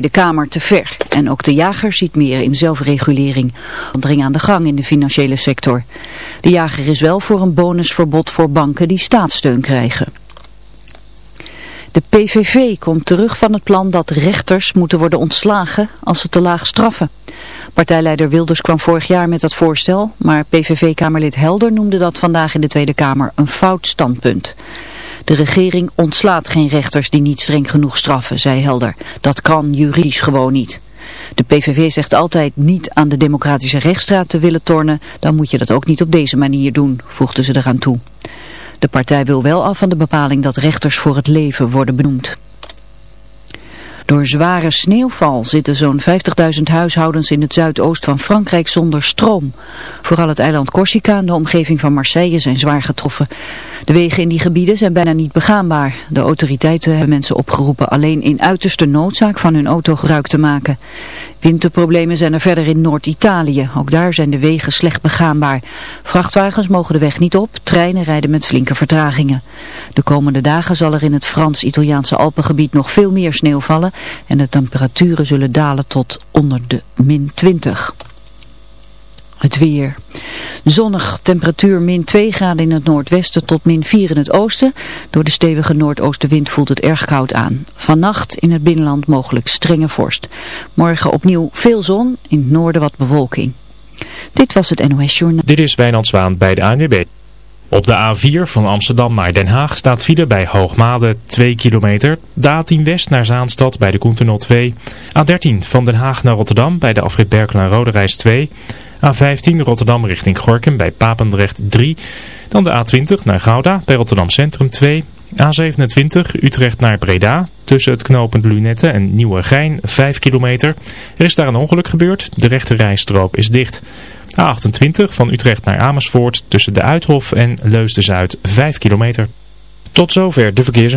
de Kamer te ver. En ook de jager ziet meer in zelfregulering. Dring aan de gang in de financiële sector. De jager is wel voor een bonusverbod voor banken die staatssteun krijgen. De PVV komt terug van het plan dat rechters moeten worden ontslagen als ze te laag straffen. Partijleider Wilders kwam vorig jaar met dat voorstel, maar PVV-kamerlid Helder noemde dat vandaag in de Tweede Kamer een fout standpunt. De regering ontslaat geen rechters die niet streng genoeg straffen, zei Helder. Dat kan juridisch gewoon niet. De PVV zegt altijd niet aan de democratische rechtsstraat te willen tornen, dan moet je dat ook niet op deze manier doen, voegden ze eraan toe. De partij wil wel af van de bepaling dat rechters voor het leven worden benoemd. Door zware sneeuwval zitten zo'n 50.000 huishoudens in het zuidoost van Frankrijk zonder stroom. Vooral het eiland Corsica en de omgeving van Marseille zijn zwaar getroffen. De wegen in die gebieden zijn bijna niet begaanbaar. De autoriteiten hebben mensen opgeroepen alleen in uiterste noodzaak van hun auto gebruik te maken. Winterproblemen zijn er verder in Noord-Italië. Ook daar zijn de wegen slecht begaanbaar. Vrachtwagens mogen de weg niet op, treinen rijden met flinke vertragingen. De komende dagen zal er in het Frans-Italiaanse Alpengebied nog veel meer sneeuw vallen en de temperaturen zullen dalen tot onder de min 20. Het weer. Zonnig, temperatuur min 2 graden in het noordwesten tot min 4 in het oosten. Door de stevige noordoostenwind voelt het erg koud aan. Vannacht in het binnenland mogelijk strenge vorst. Morgen opnieuw veel zon, in het noorden wat bewolking. Dit was het NOS Journaal. Dit is Wijnand Zwaan bij de ANWB. Op de A4 van Amsterdam naar Den Haag staat file bij Hoogmade 2 kilometer. De A10 West naar Zaanstad bij de Koentenol 2. A13 van Den Haag naar Rotterdam bij de afrit Berkel en Roderijs 2. A15 Rotterdam richting Gorkum bij Papendrecht 3. Dan de A20 naar Gouda bij Rotterdam Centrum 2. A27 Utrecht naar Breda tussen het knooppunt Lunette en Nieuwegein 5 kilometer. Er is daar een ongeluk gebeurd. De rechte rijstrook is dicht. A28 van Utrecht naar Amersfoort tussen de Uithof en Leusden-Zuid 5 kilometer. Tot zover de verkeers.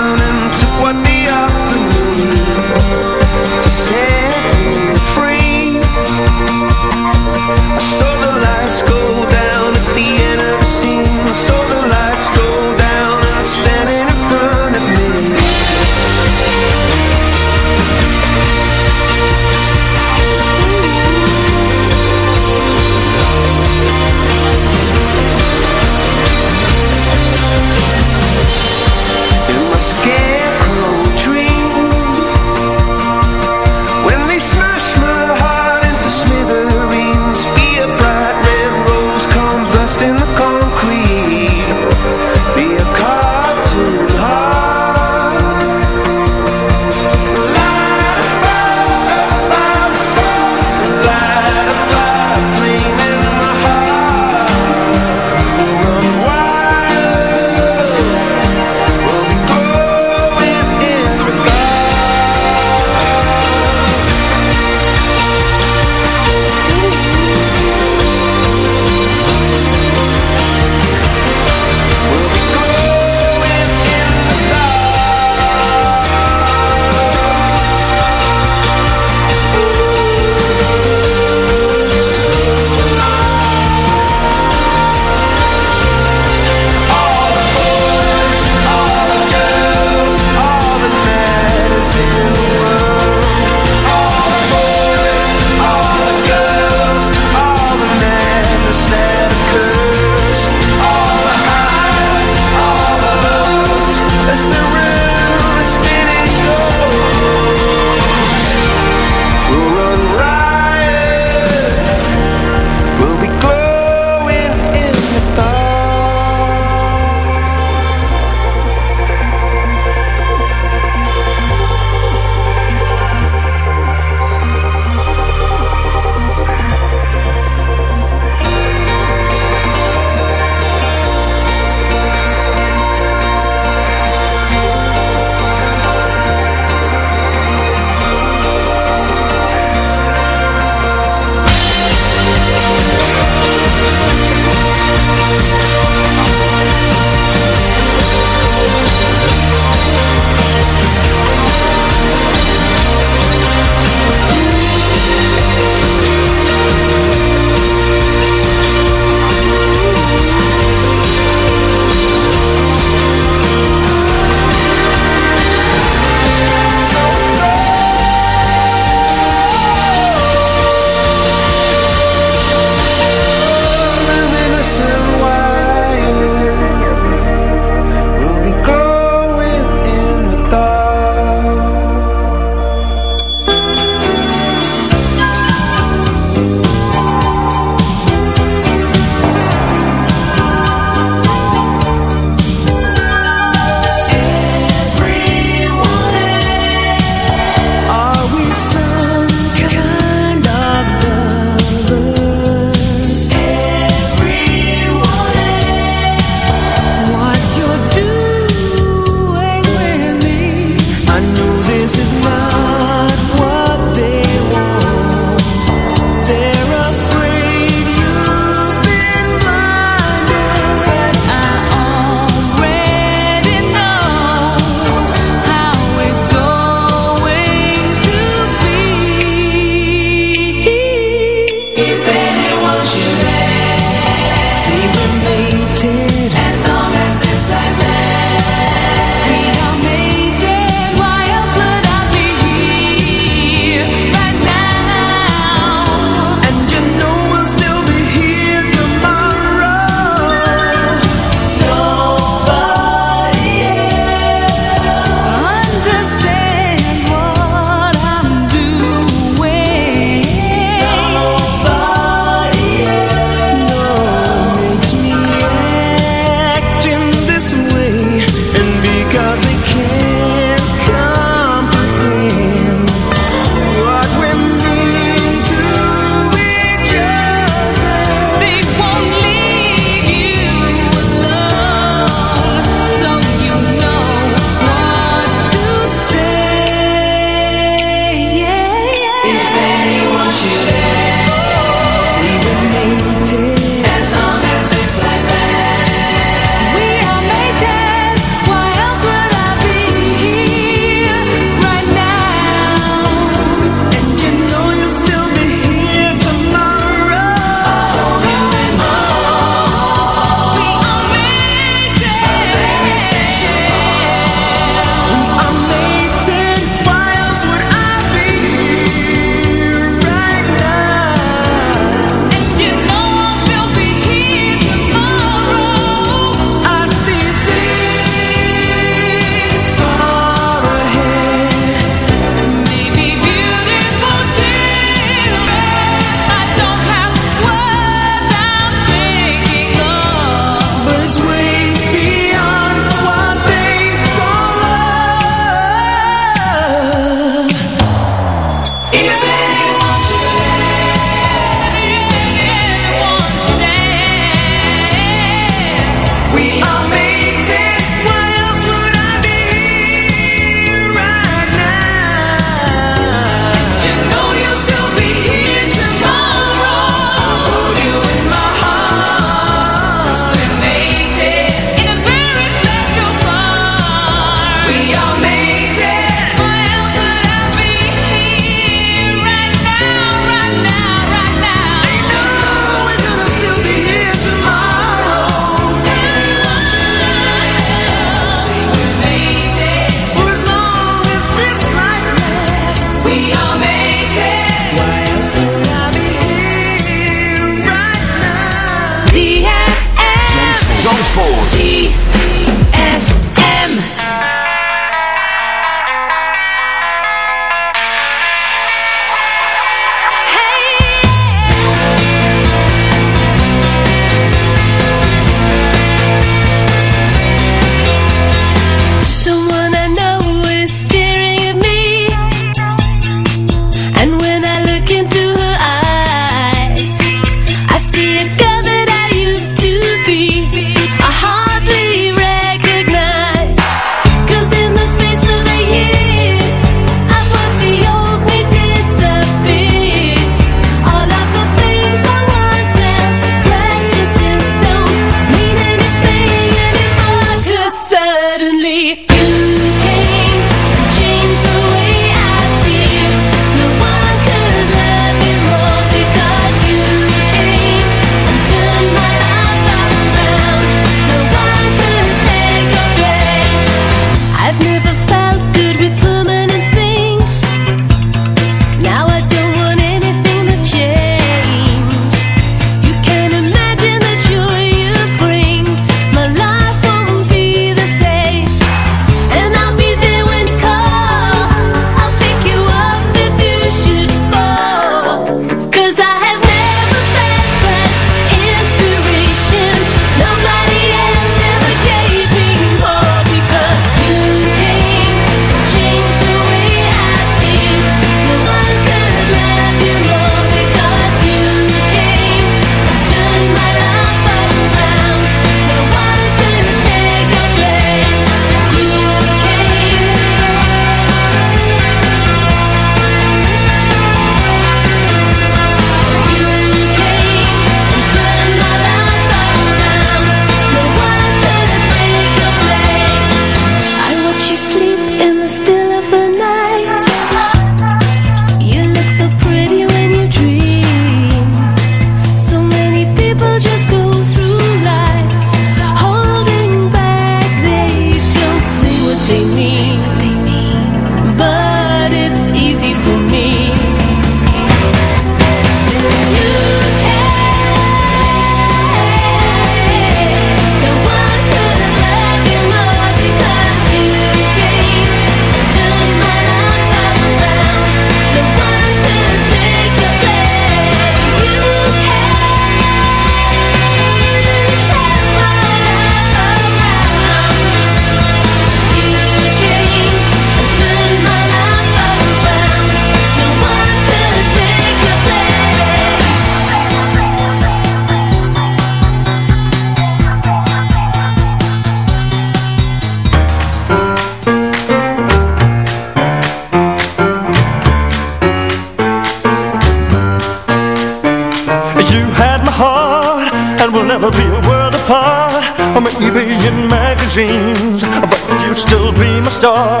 I'm in magazines But you'd still be my star.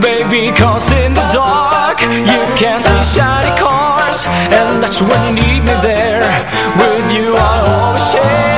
Baby, cause in the dark You can see shiny cars And that's when you need me there. With you I'll always share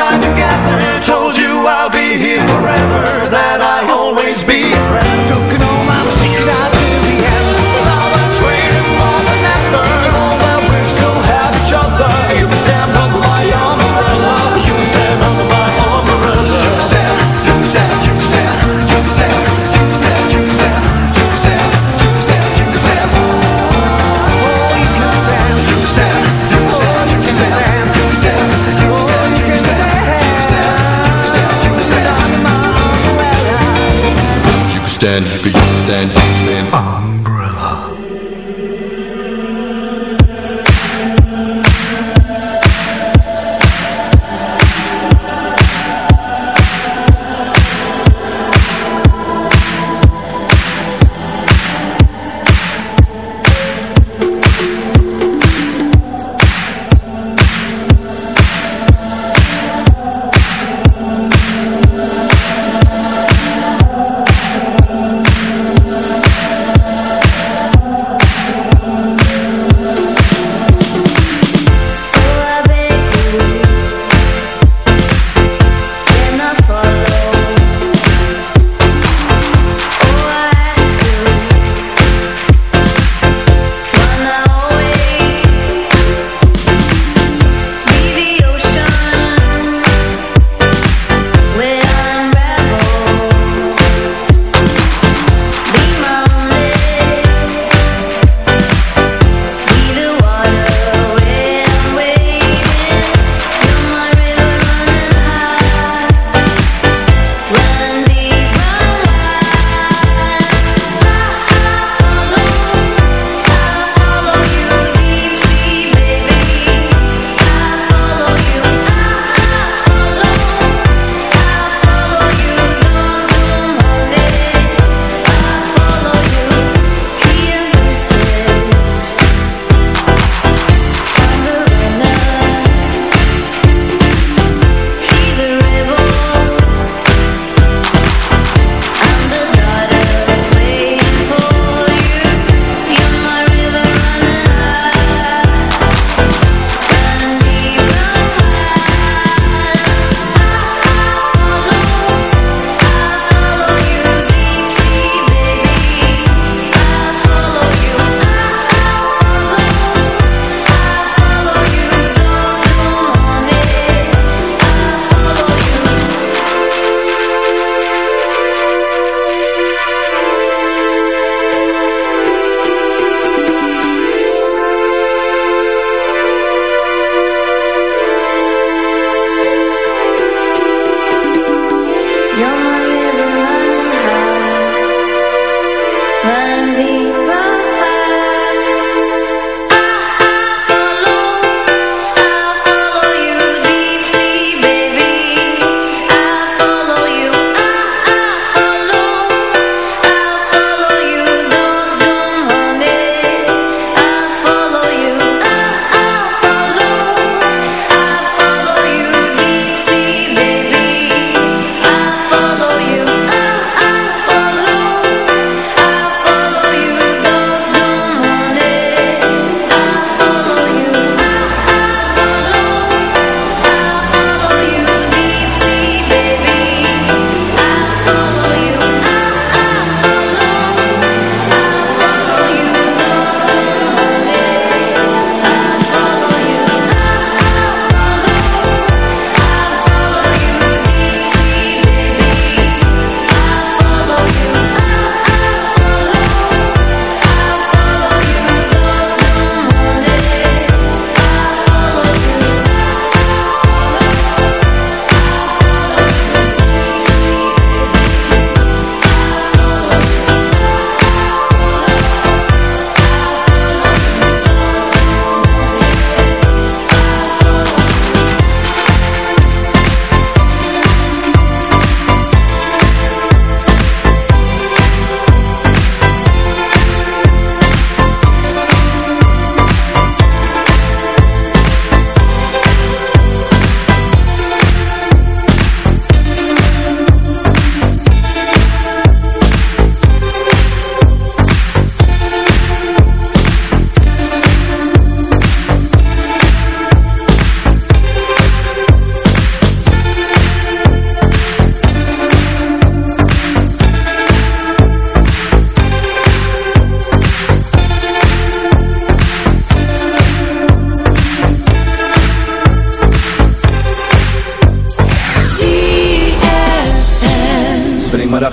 time.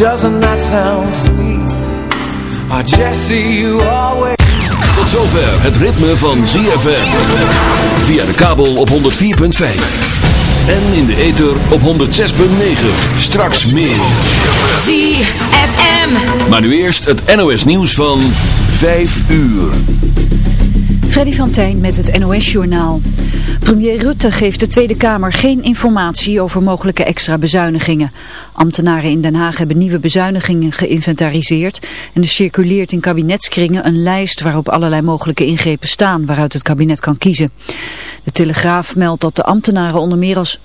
doesn't that sound sweet? Oh Jesse, you always Tot zover het ritme van ZFM. Via de kabel op 104.5. En in de ether op 106.9. Straks meer. ZFM. Maar nu eerst het NOS nieuws van 5 uur. Freddy van Tijn met het NOS-journaal. Premier Rutte geeft de Tweede Kamer geen informatie over mogelijke extra bezuinigingen. Ambtenaren in Den Haag hebben nieuwe bezuinigingen geïnventariseerd en er circuleert in kabinetskringen een lijst waarop allerlei mogelijke ingrepen staan waaruit het kabinet kan kiezen. De Telegraaf meldt dat de ambtenaren onder meer als